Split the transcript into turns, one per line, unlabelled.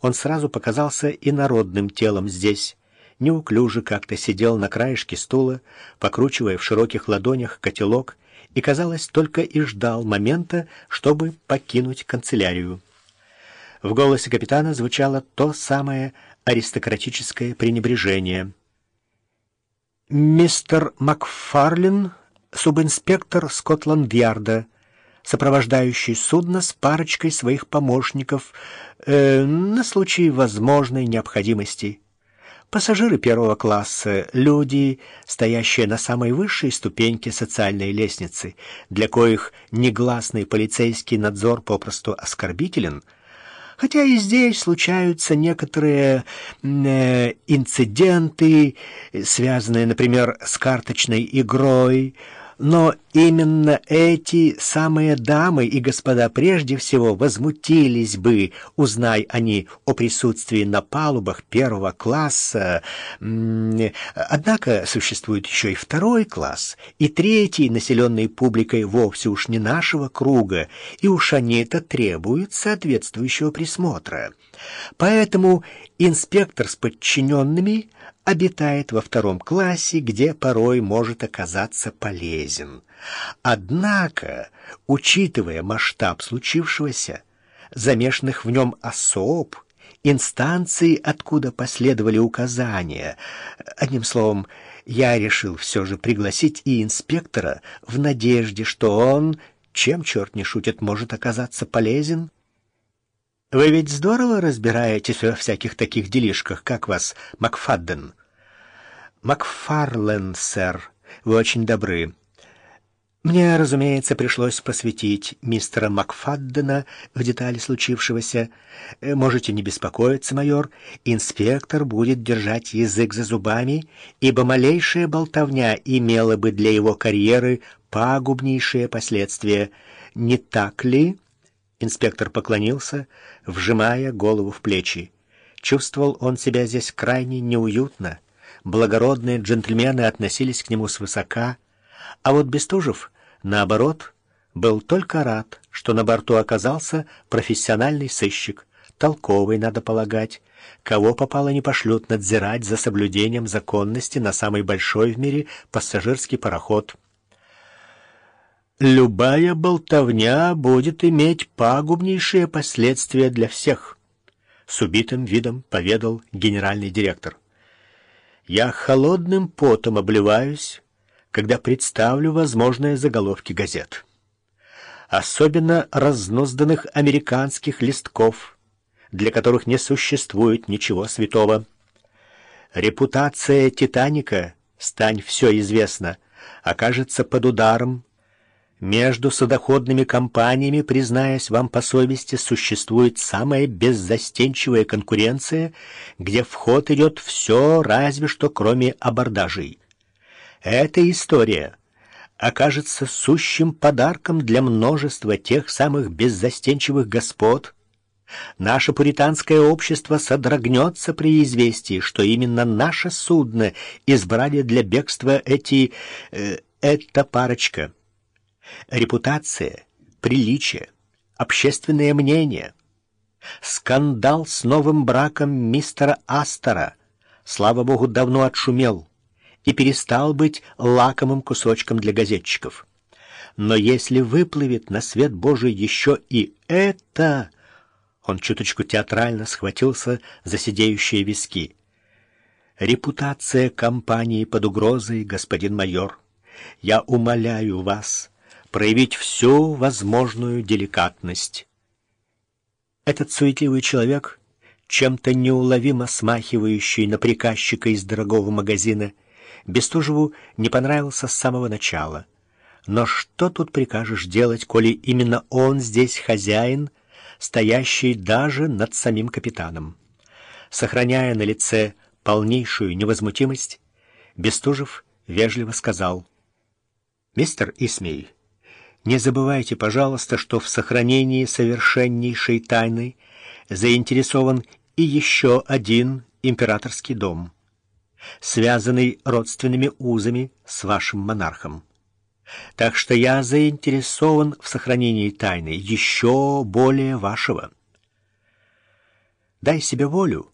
он сразу показался инородным телом здесь, неуклюже как-то сидел на краешке стула, покручивая в широких ладонях котелок, и, казалось, только и ждал момента, чтобы покинуть канцелярию. В голосе капитана звучало то самое аристократическое пренебрежение. «Мистер Макфарлин, субинспектор Скотланд-Ярда», сопровождающий судно с парочкой своих помощников э, на случай возможной необходимости. Пассажиры первого класса — люди, стоящие на самой высшей ступеньке социальной лестницы, для коих негласный полицейский надзор попросту оскорбителен — хотя и здесь случаются некоторые э, инциденты, связанные, например, с карточной игрой, но именно эти самые дамы и господа прежде всего возмутились бы, узнай они о присутствии на палубах первого класса. Однако существует еще и второй класс, и третий, населенный публикой вовсе уж не нашего круга, и уж они-то требуют соответствующего присмотра. Поэтому инспектор с подчиненными обитает во втором классе, где порой может оказаться полезен. Однако, учитывая масштаб случившегося, замешанных в нем особ, инстанции, откуда последовали указания, одним словом, я решил все же пригласить и инспектора в надежде, что он, чем черт не шутит, может оказаться полезен. Вы ведь здорово разбираетесь во всяких таких делишках, как вас, Макфадден. Макфарлен, сэр, вы очень добры. Мне, разумеется, пришлось посвятить мистера Макфаддена в детали случившегося. Э, можете не беспокоиться, майор, инспектор будет держать язык за зубами, ибо малейшая болтовня имела бы для его карьеры пагубнейшие последствия. Не так ли? Инспектор поклонился, вжимая голову в плечи. Чувствовал он себя здесь крайне неуютно благородные джентльмены относились к нему свысока, а вот Бестужев, наоборот, был только рад, что на борту оказался профессиональный сыщик, толковый, надо полагать, кого попало не пошлют надзирать за соблюдением законности на самый большой в мире пассажирский пароход. «Любая болтовня будет иметь пагубнейшие последствия для всех», — с убитым видом поведал генеральный директор. Я холодным потом обливаюсь, когда представлю возможные заголовки газет. Особенно разнозданных американских листков, для которых не существует ничего святого. Репутация «Титаника», стань все известно, окажется под ударом между судоходными компаниями, признаясь вам по совести, существует самая беззастенчивая конкуренция, где в ход идет все, разве что кроме абордажей. Эта история окажется сущим подарком для множества тех самых беззастенчивых господ. Наше пуританское общество содрогнется при известии, что именно наше судно избрали для бегства эти... Э, эта парочка — репутация, приличие, общественное мнение. Скандал с новым браком мистера Астера, слава богу, давно отшумел и перестал быть лакомым кусочком для газетчиков. Но если выплывет на свет Божий еще и это... Он чуточку театрально схватился за сидеющие виски. «Репутация компании под угрозой, господин майор. Я умоляю вас, проявить всю возможную деликатность. Этот суетливый человек, чем-то неуловимо смахивающий на приказчика из дорогого магазина, Бестужеву не понравился с самого начала. Но что тут прикажешь делать, коли именно он здесь хозяин, стоящий даже над самим капитаном? Сохраняя на лице полнейшую невозмутимость, Бестужев вежливо сказал, «Мистер Исмей, не забывайте, пожалуйста, что в сохранении совершеннейшей тайны заинтересован и еще один императорский дом, связанный родственными узами с вашим монархом. Так что я заинтересован в сохранении тайны еще более вашего. Дай себе волю,